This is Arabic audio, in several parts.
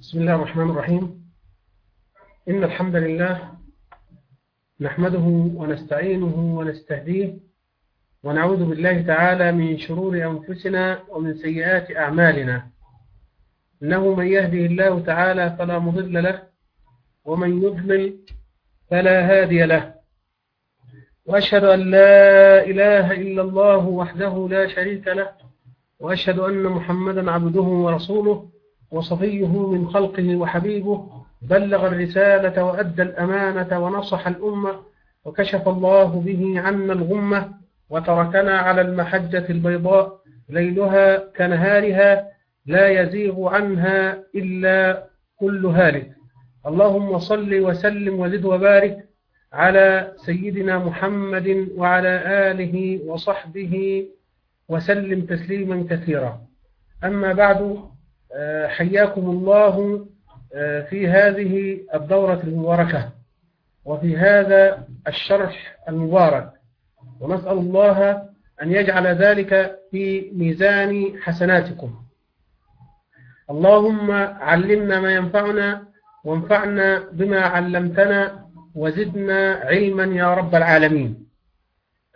بسم الله الرحمن الرحيم. إن الحمد لله نحمده ونستعينه ونستهديه ونعوذ بالله تعالى من شرور أنفسنا ومن سيئات أعمالنا. إنه من يهده الله تعالى فلا مضل له ومن يضلل فلا هادي له. وأشهد أن لا إله إلا الله وحده لا شريك له وأشهد أن محمدا عبده ورسوله وصفيه من خلقه وحبيبه بلغ الرسالة وأدى الأمانة ونصح الأمة وكشف الله به عنا الغمة وتركنا على المحجة البيضاء ليلها كنهارها لا يزيغ عنها إلا كل هالك. اللهم صل وسلم وزد وبارك على سيدنا محمد وعلى آله وصحبه وسلم تسليما كثيرا. أما بعد حياكم الله في هذه الدورة المباركة وفي هذا الشرح المبارك. ونسأل الله أن يجعل ذلك في ميزان حسناتكم. اللهم علمنا ما ينفعنا وانفعنا بما علمتنا وزدنا علما يا رب العالمين.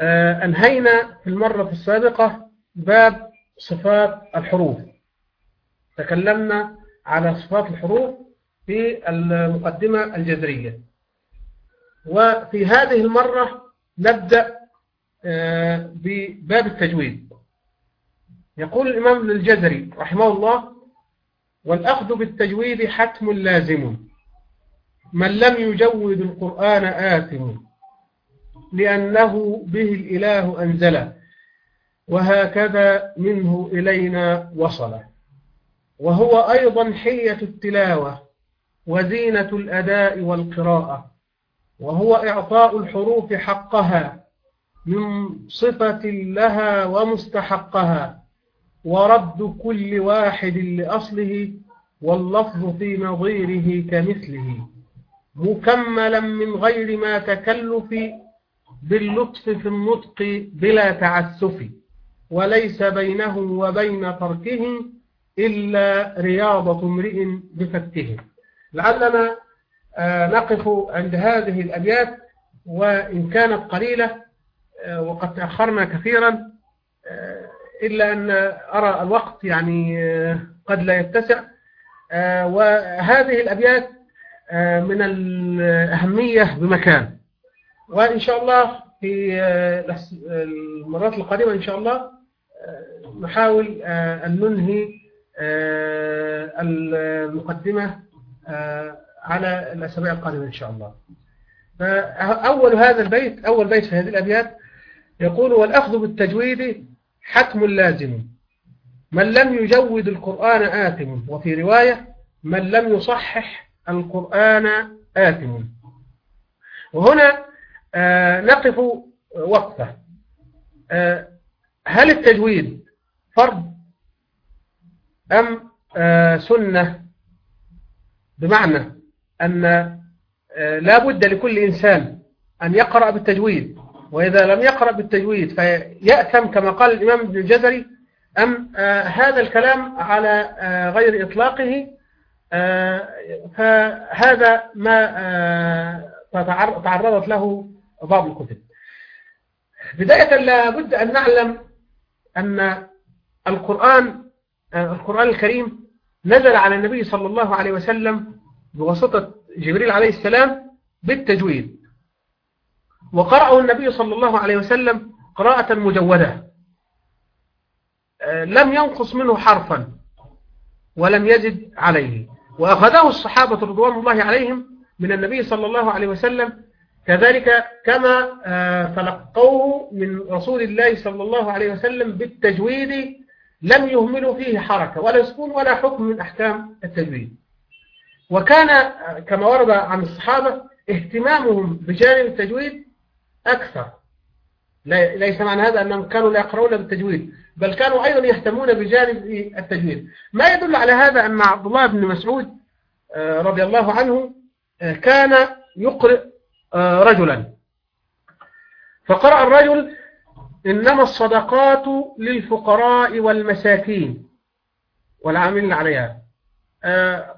أنهينا في المرة السابقة باب صفات الحروف. تكلمنا على صفات الحروف في المقدمة الجذرية. وفي هذه المرة نبدأ بباب التجويد. يقول الإمام الجزري رحمه الله والأخذ بالتجويد حتم لازم من لم يجود القرآن آثم لأنه به الإله أنزل وهكذا منه إلينا وصل وهو أيضا حية التلاوة وزينة الأداء والقراءة وهو إعطاء الحروف حقها من صفة لها ومستحقها ورد كل واحد لأصله واللفظ في نظيره كمثله مكملا من غير ما تكلف باللطف في النطق بلا تعسف وليس بينه وبين تركه إلا رياضة امرئ بفكه لعلنا نقف عند هذه الأبيات وإن كانت قليلة وقد تأخرنا كثيرا إلا أن أرى الوقت يعني قد لا يتسع. وهذه الأبيات من الأهمية بمكان. وإن شاء الله في المرات القادمة إن شاء الله نحاول أن ننهي المقدمة على الأسابيع القادمة إن شاء الله. فأول هذا البيت أول بيت في هذه الأبيات يقول والأخذ بالتجويد حتم لازم. من لم يجود القرآن آثم. وفي رواية من لم يصحح القرآن آثم. وهنا آه نقف وقفة. آه هل التجويد فرض؟ أم آه سنة؟ بمعنى أن لا بد لكل إنسان أن يقرأ بالتجويد. وإذا لم يقرأ بالتجويد فيأثم كما قال الإمام ابن الجزري أم هذا الكلام على غير إطلاقه فهذا ما تعرضت له بعض الكتب. بداية لابد أن نعلم أن القرآن القرآن الكريم نزل على النبي صلى الله عليه وسلم بواسطة جبريل عليه السلام بالتجويد. وقرأه النبي صلى الله عليه وسلم قراءة مجودة. لم ينقص منه حرفا ولم يزد عليه. وأخذه الصحابة رضوان الله عليهم من النبي صلى الله عليه وسلم. كذلك كما تلقوه من رسول الله صلى الله عليه وسلم بالتجويد لم يهملوا فيه حركة ولا سكون ولا حكم من أحكام التجويد وكان كما ورد عن الصحابة اهتمامهم بجانب التجويد أكثر. ليس معنى هذا أنهم كانوا لا يقرؤون بالتجويد بل كانوا أيضا يهتمون بجانب التجويد. ما يدل على هذا أن عبد الله بن مسعود رضي الله عنه كان يقرئ رجلا. فقرأ الرجل إنما الصدقات للفقراء والمساكين. والعاملين عليها.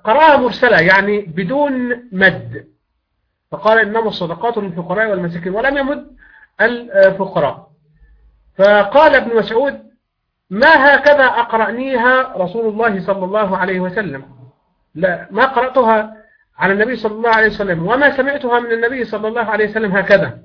قراءة مرسلة يعني بدون مد. فقال إنما الصدقات للفقراء والمساكين ولم يمد الفقراء. فقال ابن مسعود ما هكذا أقرأنيها رسول الله صلى الله عليه وسلم؟ لا ما قرأتها على النبي صلى الله عليه وسلم وما سمعتها من النبي صلى الله عليه وسلم هكذا.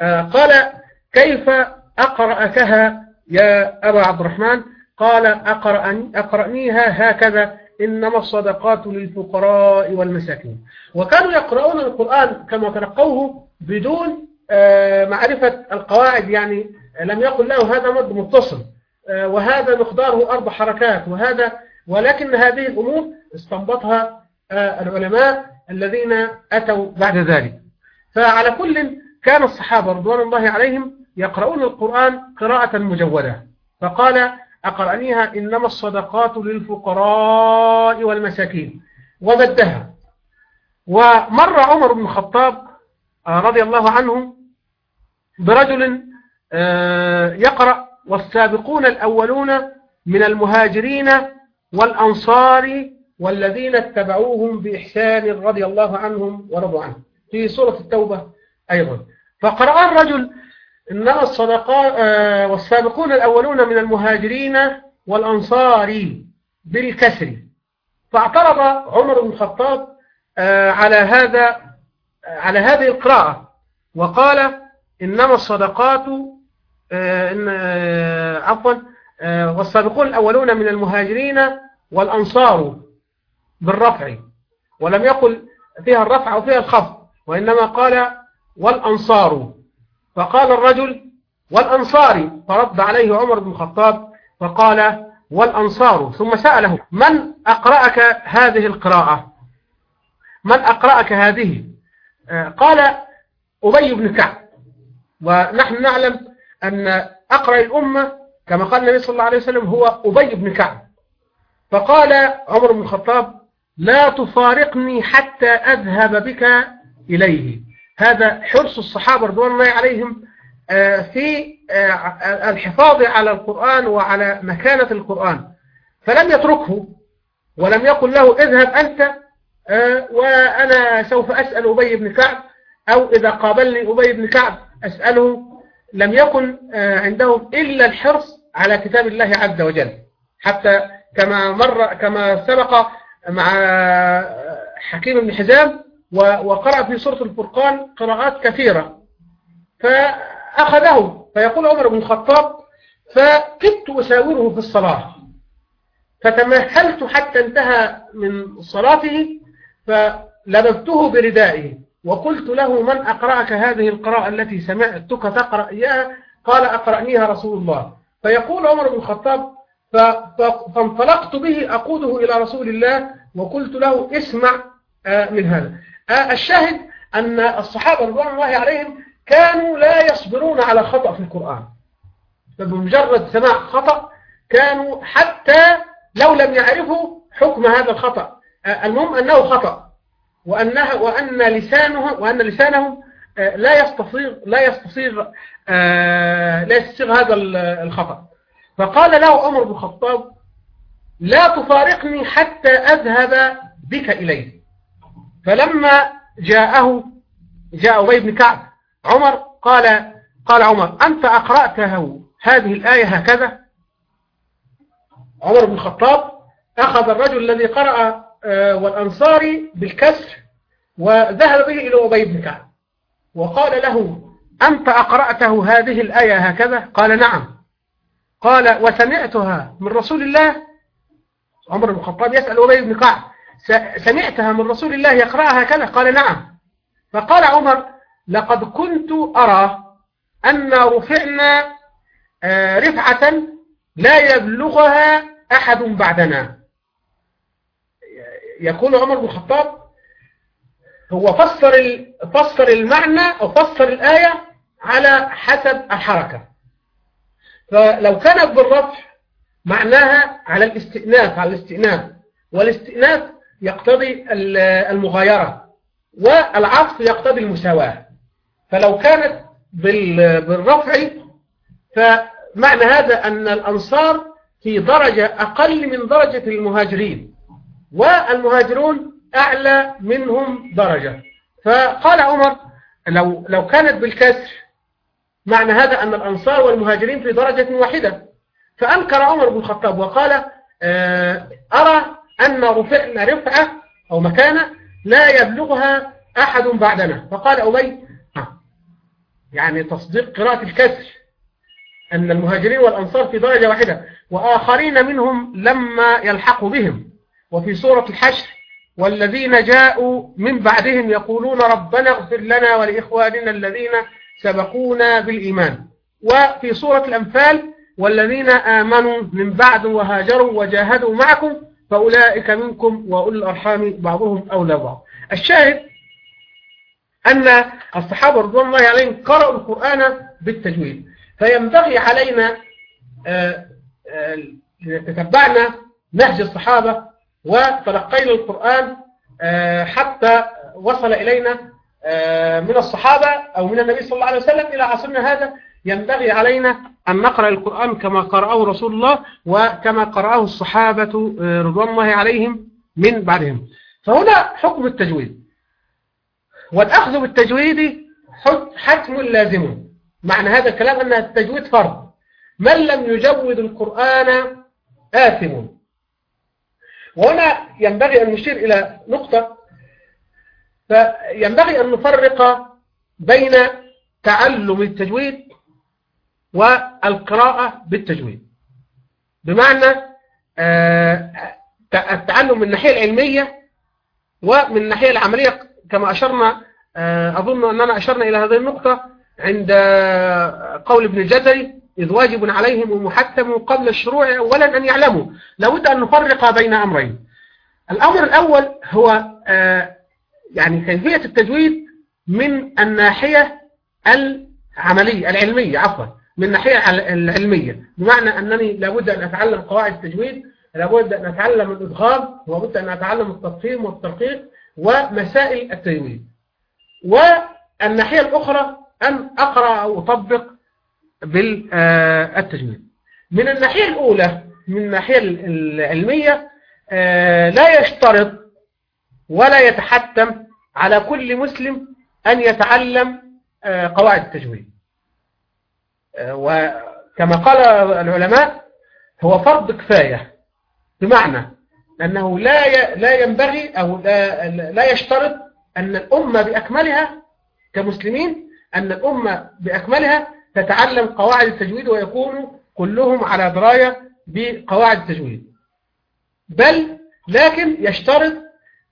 آه، قال كيف أقرأكها يا أبا عبد الرحمن؟ قال أقرأني أقرأنيها هكذا إنما الصدقات للفقراء والمساكين. وكانوا يقرؤون القرآن كما تلقوه بدون آه، معرفة القواعد يعني لم يقل له هذا مد متصل آه، وهذا مقداره أربع حركات وهذا ولكن هذه الأمور استنبطها آه، العلماء الذين أتوا بعد ذلك. فعلى كل كان الصحابة رضوان الله عليهم يقرؤون القرآن قراءة مجودة. فقال أقرأنيها إنما الصدقات للفقراء والمساكين. ومدها ومر عمر بن الخطاب آه، رضي الله عنه برجل آه، يقرأ والسابقون الأولون من المهاجرين والأنصار والذين اتبعوهم بإحسان رضي الله عنهم ورضوا عنه. في سورة التوبة أيضا. فقرأ الرجل إنما الصدقاء آه، والسابقون الأولون من المهاجرين والأنصار بالكسر. فاعترض عمر بن الخطاب آه، على هذا على هذه القراءة وقال إنما الصدقات آه، إن عفوا والسابقون الأولون من المهاجرين والأنصار بالرفع. ولم يقل فيها الرفع أو فيها الخفض وإنما قال والأنصار. فقال الرجل والأنصار فرد عليه عمر بن الخطاب فقال والأنصار ثم سأله من أقرأك هذه القراءة؟ من أقرأك هذه؟ آه، قال أبي بن كعب. ونحن نعلم أن أقرأ الأمة كما قال النبي صلى الله عليه وسلم هو أبي بن كعب. فقال عمر بن الخطاب لا تفارقني حتى أذهب بك إليه. هذا حرص الصحابة رضوان الله عليهم آه، في آه، الحفاظ على القرآن وعلى مكانة القرآن. فلم يتركه ولم يقل له اذهب أنت آه، وأنا سوف أسأل أبي بن كعب أو إذا قابلني أبي بن كعب أسأله. لم يكن عندهم إلا الحرص على كتاب الله عز وجل. حتى كما مر كما سبق مع حكيم بن حزام وقرأ في سورة الفرقان قراءات كثيرة. فأخذه فيقول عمر بن الخطاب فكدت أساوره في الصلاة. فتمهلت حتى انتهى من صلاته فلببته بردائه وقلت له من أقرأك هذه القراءة التي سمعتك تقرأ إياها قال أقرأنيها رسول الله. فيقول عمر بن الخطاب فانطلقت به أقوده إلى رسول الله وقلت له اسمع آه، من هذا. الشاهد أن الصحابة رضوان الله عليهم كانوا لا يصبرون على خطأ في القرآن. فبمجرد سماع خطأ كانوا حتى لو لم يعرفوا حكم هذا الخطأ. آه، المهم أنه خطأ وأنها وأن لسانه وأن لسانهم لا يستصيغ لا يستصيغ لا يستصيغ هذا الخطأ. فقال له عمر بن الخطاب لا تفارقني حتى أذهب بك إليه. فلما جاءه جاء أبي بن كعب عمر قال قال عمر أنت أقرأته هذه الآية هكذا؟ عمر بن الخطاب أخذ الرجل الذي قرأ آه، والأنصاري بالكسر وذهب به إلى أبي بن كعب. وقال له أنت أقرأته هذه الآية هكذا؟ قال نعم. قال وسمعتها من رسول الله. عمر بن الخطاب يسأل أبي بن كعب سمعتها من رسول الله يقرأها كذا؟ قال نعم. فقال عمر لقد كنت أرى أن رفعنا آه، رفعة لا يبلغها أحد بعدنا. يقول عمر بن الخطاب هو فسر فسر المعنى أو فسر الآية على حسب الحركة. فلو كانت بالرفع معناها على الاستئناف على الاستئناف. والاستئناف يقتضي المغايرة والعطف يقتضي المساواة. فلو كانت بالرفع فمعنى هذا أن الأنصار في درجة أقل من درجة المهاجرين والمهاجرون أعلى منهم درجة. فقال عمر لو لو كانت بالكسر معنى هذا أن الأنصار والمهاجرين في درجة واحدة. فأنكر عمر بن الخطاب وقال آه، أرى أن رفعنا رفعة أو مكانة لا يبلغها أحد بعدنا. فقال أبي يعني تصديق قراءة الكسر أن المهاجرين والأنصار في درجة واحدة وآخرين منهم لما يلحقوا بهم. وفي سورة الحشر والذين جاءوا من بعدهم يقولون ربنا اغفر لنا ولإخواننا الذين سبقونا بالإيمان. وفي سورة الأنفال والذين آمنوا من بعد وهاجروا وجاهدوا معكم فأولئك منكم وأولي الأرحام بعضهم أولى بعض. الشاهد أن الصحابة رضوان الله عليهم قرأوا القرآن بالتجويد. فينبغي علينا آه، آه، تتبعنا نهج الصحابة وتلقينا القرآن آه، حتى وصل إلينا من الصحابة أو من النبي صلى الله عليه وسلم إلى عصرنا هذا. ينبغي علينا أن نقرأ القرآن كما قرأه رسول الله وكما قرأه الصحابة رضوان الله عليهم من بعدهم. فهنا حكم التجويد. والأخذ بالتجويد حتم لازم. معنى هذا الكلام أن التجويد فرض. من لم يجود القرآن آثم. وهنا ينبغي أن نشير إلى نقطة. فينبغي أن نفرق بين تعلم التجويد والقراءة بالتجويد. بمعنى آه، التعلم من الناحية العلمية ومن الناحية العملية كما أشرنا آه، أظن أننا أشرنا إلى هذه النقطة عند قول ابن الجزري إذ واجب عليهم ومحتم قبل الشروع أولا أن يعلموا. لابد أن نفرق بين أمرين. الأمر الأول هو آه، يعني كيفية التجويد من الناحية العملية العلمية عفوا. من الناحية العلمية. بمعنى أنني لابد أن أتعلم قواعد التجويد لابد أن أتعلم الإدغام ولابد أن أتعلم التفخيم والترقيق ومسائل التجويد. والناحية الأخرى أن أقرأ أو أطبق بالتجويد. من الناحية الأولى من الناحية العلمية آه، لا يشترط ولا يتحتم على كل مسلم أن يتعلم آه، قواعد التجويد. وكما قال العلماء هو فرض كفاية بمعنى أنه لا لا ينبغي أو لا, لا يشترط أن الأمة بأكملها كمسلمين أن الأمة بأكملها تتعلم قواعد التجويد ويكونوا كلهم على دراية بقواعد التجويد. بل لكن يشترط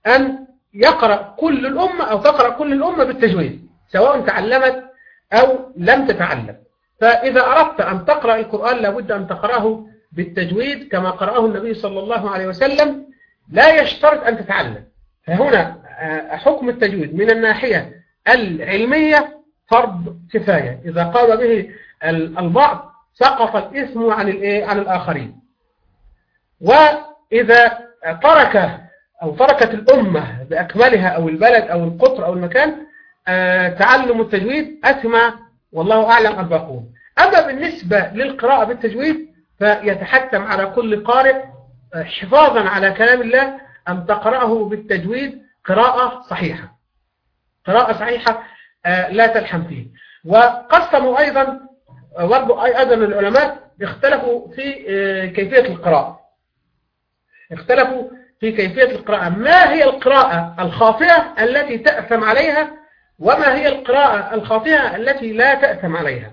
أن يقرأ كل الأمة أو تقرأ كل الأمة بالتجويد سواء تعلمت أو لم تتعلم. فإذا أردت أن تقرأ القرآن لابد أن تقرأه بالتجويد كما قرأه النبي صلى الله عليه وسلم. لا يشترط أن تتعلم. فهنا آه، حكم التجويد من الناحية العلمية فرض كفاية. إذا قام به البعض سقط الإثم عن عن الآخرين. وإذا ترك أو تركت الأمة بأكملها أو البلد أو القطر أو المكان آه، تعلم التجويد أثم والله أعلم الباقون أما بالنسبة للقراءة بالتجويد فيتحتم على كل قارئ آه، حفاظا على كلام الله أن تقرأه بالتجويد قراءة صحيحة. قراءة صحيحة آه، لا تلحم فيه. وقسموا أيضا برضو أيضا العلماء اختلفوا في كيفية القراءة. اختلفوا في كيفية القراءة. ما هي القراءة الخاطئة التي تأثم عليها وما هي القراءة الخاطئة التي لا تأثم عليها؟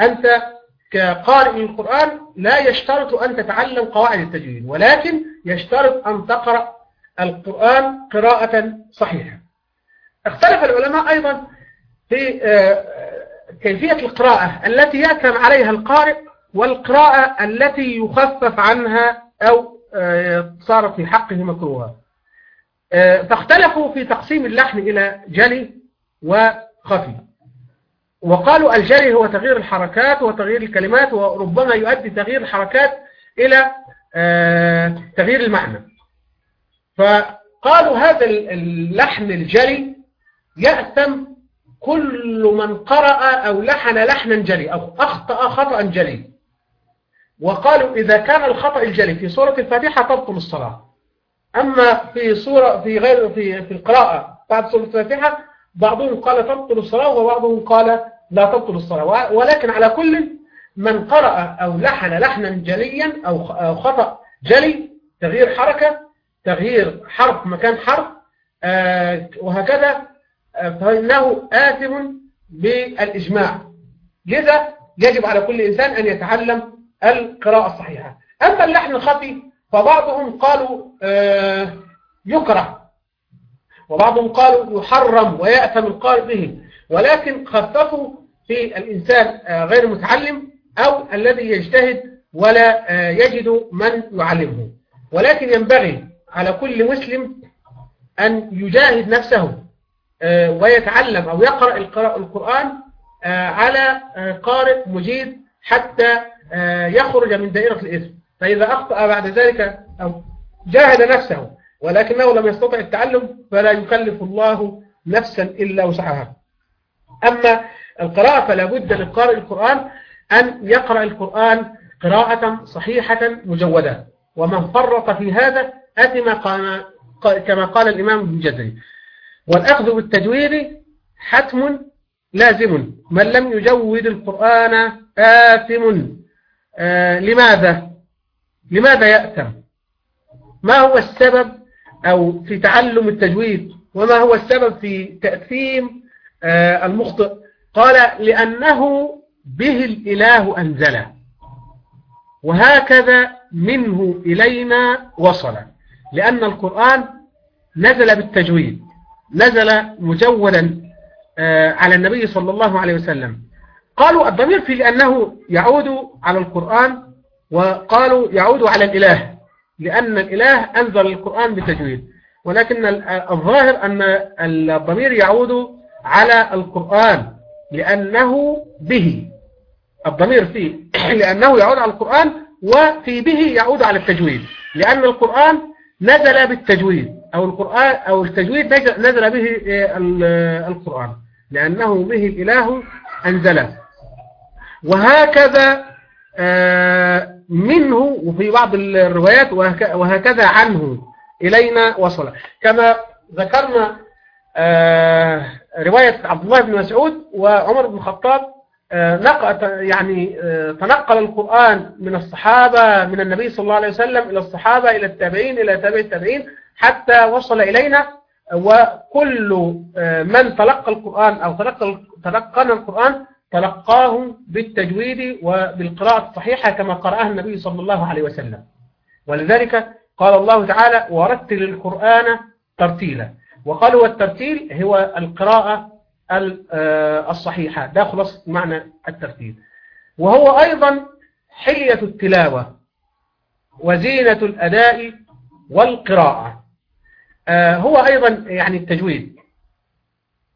أنت كقارئ القرآن لا يشترط أن تتعلم قواعد التجويد ولكن يشترط أن تقرأ القرآن قراءة صحيحة. اختلف العلماء أيضا في آه، كيفية القراءة التي يأثم عليها القارئ والقراءة التي يخفف عنها أو صارت في حقه مكروها آه، فاختلفوا في تقسيم اللحن إلى جلي وخفي. وقالوا الجلي هو تغيير الحركات وتغيير الكلمات وربما يؤدي تغيير الحركات إلى آه، تغيير المعنى. فقالوا هذا اللحن الجلي يأثم كل من قرأ أو لحن لحنا جلي أو أخطأ خطأ جلي. وقالوا إذا كان الخطأ الجلي في سورة الفاتحة تبطل الصلاة. أما في صورة في غير في في القراءة بعد سورة الفاتحة بعضهم قال تبطل الصلاة وبعضهم قال لا تبطل الصلاة. ولكن على كل من قرأ أو لحن لحنا جليا أو خطأ جلي تغيير حركة تغيير حرف مكان حرف وهكذا فإنه آثم بالإجماع. لذا يجب على كل إنسان أن يتعلم القراءة الصحيحة. أما اللحن الخفي فبعضهم قالوا يكره. وبعضهم قالوا يحرم ويأثم القارئ به ولكن خففوا في الإنسان غير المتعلم أو الذي يجتهد ولا يجد من يعلمه. ولكن ينبغي على كل مسلم أن يجاهد نفسه ويتعلم أو يقرأ القرآن على قارئ مجيد حتى يخرج من دائرة الإثم. فإذا أخطأ بعد ذلك أو جاهد نفسه ولكنه لم يستطع التعلم فلا يكلف الله نفسا إلا وسعها. أما القراءة فلا بد للقارئ القرآن أن يقرأ القرآن قراءة صحيحة مجودة. ومن فرط في هذا أثم كما قال الإمام ابن جزري. والأخذ بالتجويد حتم لازم. من لم يجود القرآن آثم. آه لماذا؟ لماذا يأثم؟ ما هو السبب أو في تعلم التجويد؟ وما هو السبب في تأثيم آه المخطئ؟ قال لأنه به الإله أنزله. وهكذا منه إلينا وصل. لأن القرآن نزل بالتجويد نزل مجودا على النبي صلى الله عليه وسلم. قالوا الضمير في لأنه يعود على القرآن وقالوا يعود على الإله لأن الإله أنزل القرآن بتجويد ولكن الظاهر أن الضمير يعود على القرآن لأنه به. الضمير فيه لأنه يعود على القرآن وفي به يعود على التجويد. لأن القرآن نزل بالتجويد أو القرآن أو التجويد نزل به القرآن. لأنه به الإله أنزله. وهكذا منه وفي بعض الروايات وهكذا عنه. إلينا وصل. كما ذكرنا رواية عبد الله بن مسعود وعمر بن الخطاب يعني تنقل القرآن من الصحابة من النبي صلى الله عليه وسلم إلى الصحابة إلى التابعين إلى تابع التابعين حتى وصل إلينا. وكل من تلقى القرآن أو تلقى تلقنا القرآن تلقاه بالتجويد وبالقراءة الصحيحة كما قرأها النبي صلى الله عليه وسلم. ولذلك قال الله تعالى ورتل القرآن ترتيلا وقالوا والترتيل هو القراءة الصحيحة ده خلاص معنى الترتيل. وهو أيضا حلية التلاوة وزينة الأداء والقراءة. هو أيضا يعني التجويد.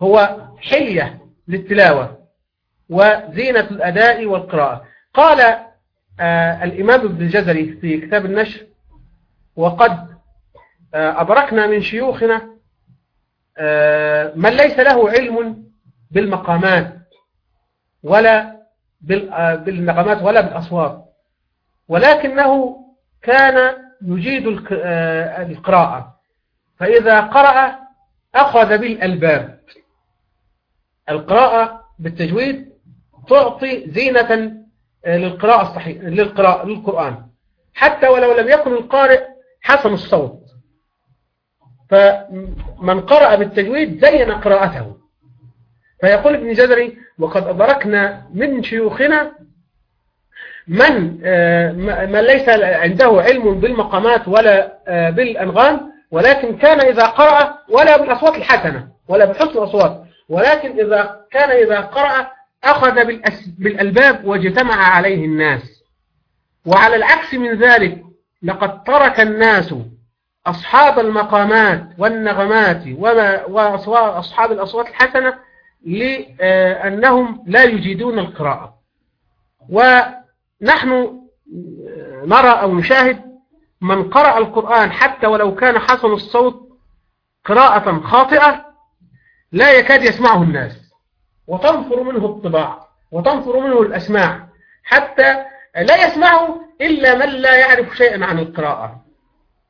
هو حلية للتلاوة. وزينة الأداء والقراءة. قال الإمام ابن الجزري في كتاب النشر وقد أدركنا من شيوخنا من ليس له علم بالمقامات ولا بالنغمات ولا بالأصوات ولكنه كان يجيد القراءة. فإذا قرأ أخذ بالألباب. القراءة بالتجويد تعطي زينة للقراءة الصحيح للقراءة للقرآن. حتى ولو لم يكن القارئ حسن الصوت. فمن قرأ بالتجويد زين قراءته. فيقول ابن جزري وقد أدركنا من شيوخنا من من ليس عنده علم بالمقامات ولا بالأنغام ولكن كان إذا قرأ ولا بالأصوات الحسنة ولا بحسن الأصوات. ولكن إذا كان إذا قرأ أخذ بالألباب واجتمع عليه الناس. وعلى العكس من ذلك لقد ترك الناس أصحاب المقامات والنغمات وأصحاب الأصوات الحسنة لأنهم لا يجيدون القراءة. ونحن نرى أو نشاهد من قرأ القرآن حتى ولو كان حسن الصوت قراءة خاطئة لا يكاد يسمعه الناس. وتنفر منه الطباع وتنفر منه الأسماع حتى لا يسمعه إلا من لا يعرف شيئا عن القراءة.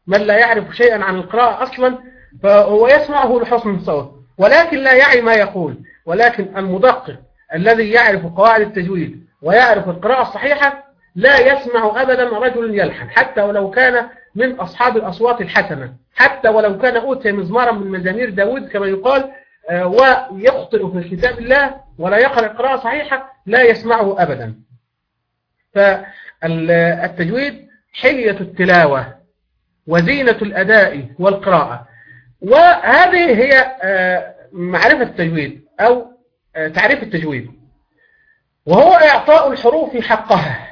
من لا يعرف شيئا عن القراءة أصلا فهو يسمعه لحسن الصوت. ولكن لا يعي ما يقول. ولكن المدقق الذي يعرف قواعد التجويد ويعرف القراءة الصحيحة لا يسمع أبدا رجل يلحن حتى ولو كان من أصحاب الأصوات الحسنة حتى ولو كان أوتي مزمارا من مزامير داود كما يقال ويخطئ في كتاب الله ولا يقرأ قراءة صحيحة لا يسمعه أبدا. فالتجويد حلية التلاوة وزينة الأداء والقراءة. وهذه هي آه، معرفة التجويد أو آه، تعريف التجويد. وهو إعطاء الحروف حقها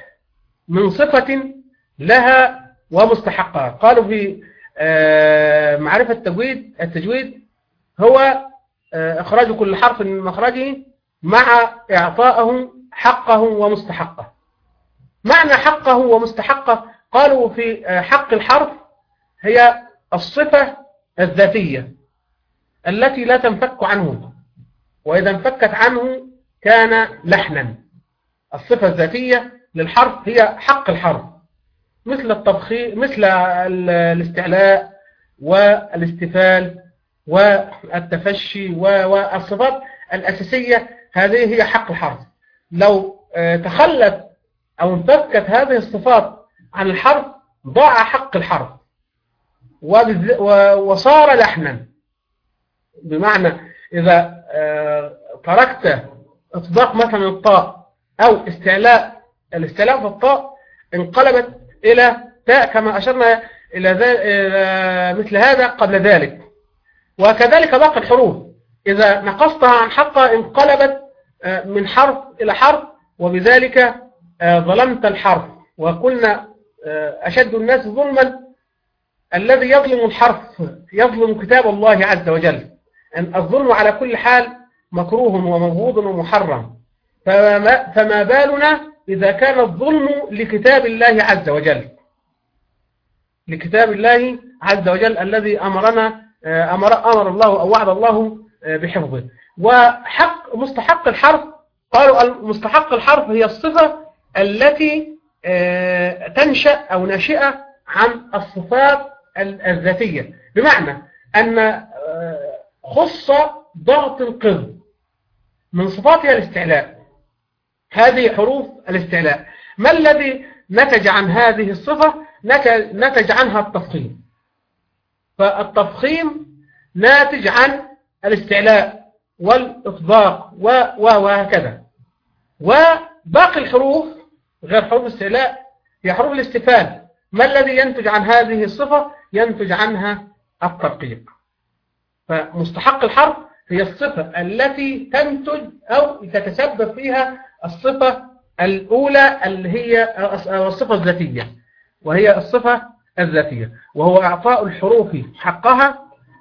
من صفة لها ومستحقها. قالوا في آه، معرفة التجويد التجويد هو إخراج كل حرف من مخرجه مع إعطائه حقه ومستحقه. معنى حقه ومستحقه قالوا في حق الحرف هي الصفة الذاتية التي لا تنفك عنه وإذا انفكت عنه كان لحنا. الصفة الذاتية للحرف هي حق الحرف مثل التبخير مثل الاستعلاء والاستفال والتفشي والصفات الأساسية هذه هي حق الحرف لو آه، تخلت أو انفكت هذه الصفات عن الحرف ضاع حق الحرف وصار لحنا بمعنى إذا آه، تركت إطباق مثلا الطاء أو استعلاء الاستعلاء في الطاء انقلبت إلى تاء كما أشرنا إلى مثل هذا قبل ذلك. وكذلك باقي الحروف. إذا نقصتها عن حقها انقلبت آه، من حرف إلى حرف وبذلك آه، ظلمت الحرف. وقلنا أشد الناس ظلما الذي يظلم الحرف يظلم كتاب الله عز وجل. أن الظلم على كل حال مكروه ومبغوض ومحرم. فما, فما بالنا إذا كان الظلم لكتاب الله عز وجل. لكتاب الله عز وجل الذي أمرنا أمر, أمر الله أو وعد الله بحفظه. وحق مستحق الحرف قالوا مستحق الحرف هي الصفة التي آه، تنشأ أو ناشئة عن الصفات الذاتية. بمعنى أن آه، خص ضغط القذ من صفاتها الاستعلاء. هذه حروف الاستعلاء. ما الذي نتج عن هذه الصفة؟ نتج عنها التفخيم فالتفخيم ناتج عن الاستعلاء والإطباق وهكذا. وباقي الحروف غير حروف الاستعلاء هي حروف الاستفال ما الذي ينتج عن هذه الصفة؟ ينتج عنها الترقيق. فمستحق الحرف هي الصفة التي تنتج أو تتسبب فيها الصفة الأولى اللي هي الصفة الذاتية وهي الصفة الذاتية. وهو إعطاء الحروف حقها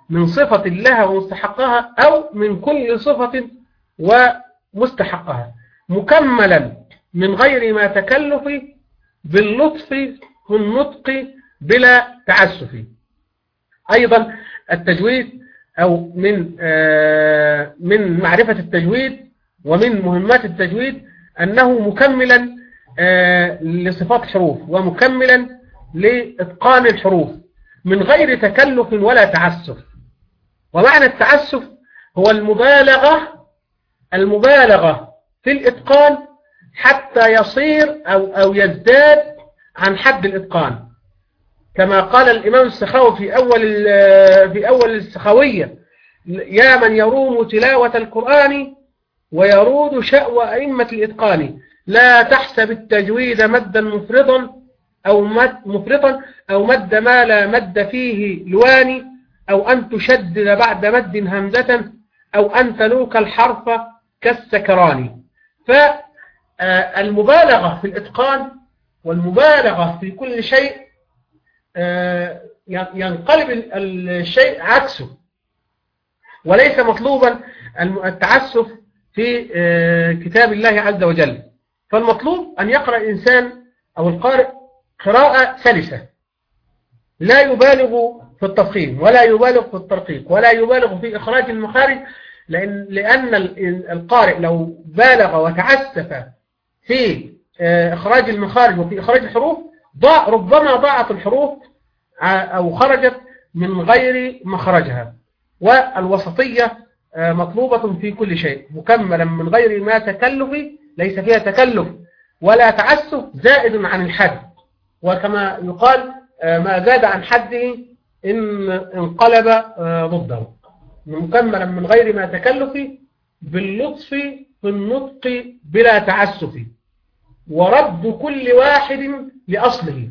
من صفة لها ومستحقها أو من كل صفة ومستحقها. مكملا من غير ما تكلف باللطف في النطق بلا تعسف. أيضا التجويد أو من آه، من معرفة التجويد ومن مهمات التجويد أنه مكملا آه، لصفات الحروف ومكملا لإتقان الحروف من غير تكلف ولا تعسف. ومعنى التعسف هو المبالغة المبالغة في الإتقان حتى يصير أو, أو يزداد عن حد الإتقان. كما قال الإمام السخاوي في أول في أول السخاوية يا من يروم تلاوة القرآن ويرود شأو أئمة الإتقان. لا تحسب التجويد مدا مفرطا أو مد مفرطا أو مد ما لا مد فيه لواني أو أن تشدد بعد مد همزة أو أن تلوك الحرف كالسكران. فالمبالغة في الإتقان والمبالغة في كل شيء آه، ينقلب الشيء عكسه. وليس مطلوبا التعسف في آه، كتاب الله عز وجل. فالمطلوب أن يقرأ الإنسان أو القارئ قراءة سلسة لا يبالغ في التفخيم ولا يبالغ في الترقيق ولا يبالغ في إخراج المخارج لأن, لأن القارئ لو بالغ وتعسف في آه، إخراج المخارج وفي إخراج الحروف ضاع ربما ضاعت الحروف أو خرجت من غير مخرجها. والوسطية مطلوبة في كل شيء. مكملا من غير ما تكلف ليس فيها تكلف. ولا تعسف زائد عن الحد وكما يقال ما زاد عن حده إن انقلب ضده. مكملا من غير ما تكلف باللطف في النطق بلا تعسف. ورد كل واحد لأصله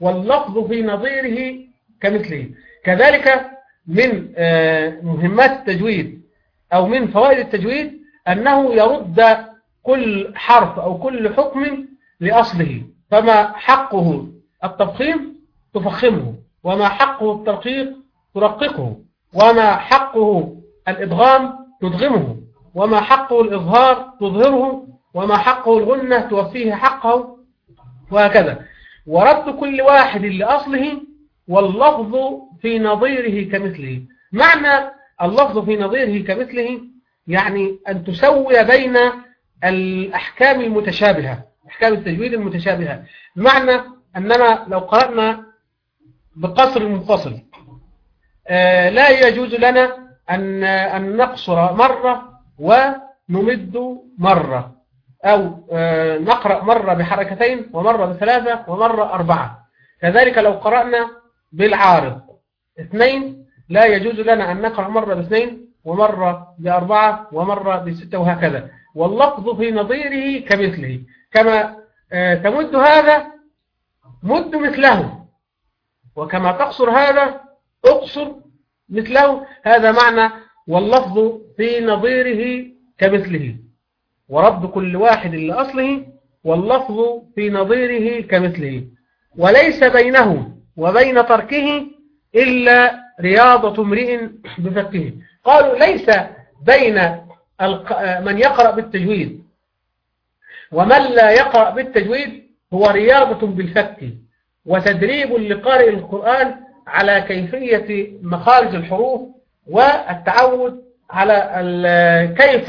واللفظ في نظيره كمثله. كذلك من مهمات التجويد أو من فوائد التجويد أنه يرد كل حرف أو كل حكم لأصله. فما حقه التفخيم تفخمه وما حقه الترقيق ترققه وما حقه الإدغام تدغمه وما حقه الإظهار تظهره وما حقه الغنة توفيه حقه وهكذا. ورد كل واحد لأصله واللفظ في نظيره كمثله. معنى اللفظ في نظيره كمثله يعني أن تسوي بين الأحكام المتشابهة. أحكام التجويد المتشابهة. بمعنى أننا لو قرأنا بقصر المنفصل لا يجوز لنا أن أن نقصر مرة ونمد مرة أو نقرأ مرة بحركتين ومرة بثلاثة ومرة أربعة. كذلك لو قرأنا بالعارض اثنين لا يجوز لنا أن نقرأ مرة باثنين ومرة بأربعة ومرة بستة وهكذا. واللفظ في نظيره كمثله. كما تمد هذا مد مثله. وكما تقصر هذا اقصر مثله. هذا معنى واللفظ في نظيره كمثله. ورد كل واحد لأصله واللفظ في نظيره كمثله. وليس بينه وبين تركه إلا رياضة امرئ بفقه. قالوا ليس بين من يقرأ بالتجويد. ومن لا يقرأ بالتجويد هو رياضة بالفك. وتدريب لقارئ القرآن على كيفية مخارج الحروف والتعود على كيف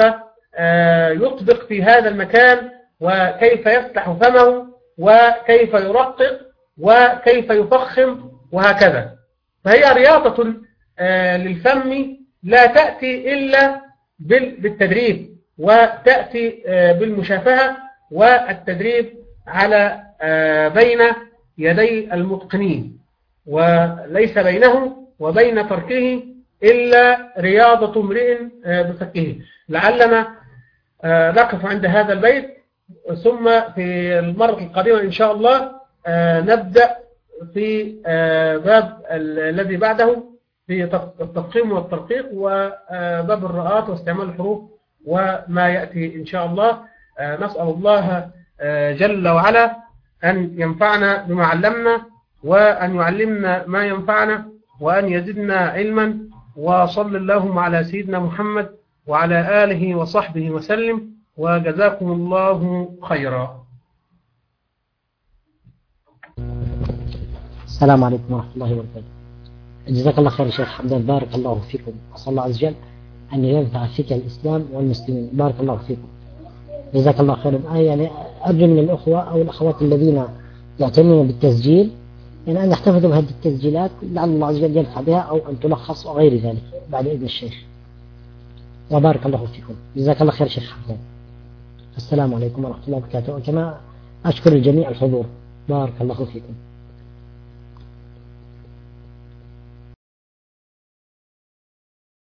يطبق في هذا المكان وكيف يفتح فمه وكيف يرقق وكيف يفخم وهكذا. فهي رياضة للفم لا تأتي إلا بالتدريب وتأتي بالمشافهة والتدريب على بين يدي المتقنين وليس بينه وبين تركه إلا رياضة امرئ بفكه. لعلنا نقف عند هذا البيت ثم في المرة القادمة إن شاء الله نبدأ في باب الذي بعده في التفخيم والترقيق وباب الرآت واستعمال الحروف وما يأتي إن شاء الله. نسأل الله جل وعلا أن ينفعنا بما علمنا وأن يعلمنا ما ينفعنا وأن يزدنا علما. وصل اللهم على سيدنا محمد وعلى آله وصحبه وسلم. وجزاكم الله خيرا. السلام عليكم ورحمة الله وبركاته. جزاك الله خير شيخ حمدان. بارك الله فيكم. أسأل الله عز وجل أن ينفع فيك الإسلام والمسلمين. بارك الله فيكم. جزاك الله خير. يعني أرجو من الأخوة أو الأخوات الذين يعتنون بالتسجيل يعني أن يحتفظوا بهذه التسجيلات لعل الله عز وجل ينفع بها أو أن تلخص وغير ذلك بعد إذن الشيخ. وبارك الله فيكم. جزاك الله خير شيخ حمدان السلام عليكم ورحمة الله وبركاته. وكما أشكر الجميع الحضور. بارك الله فيكم.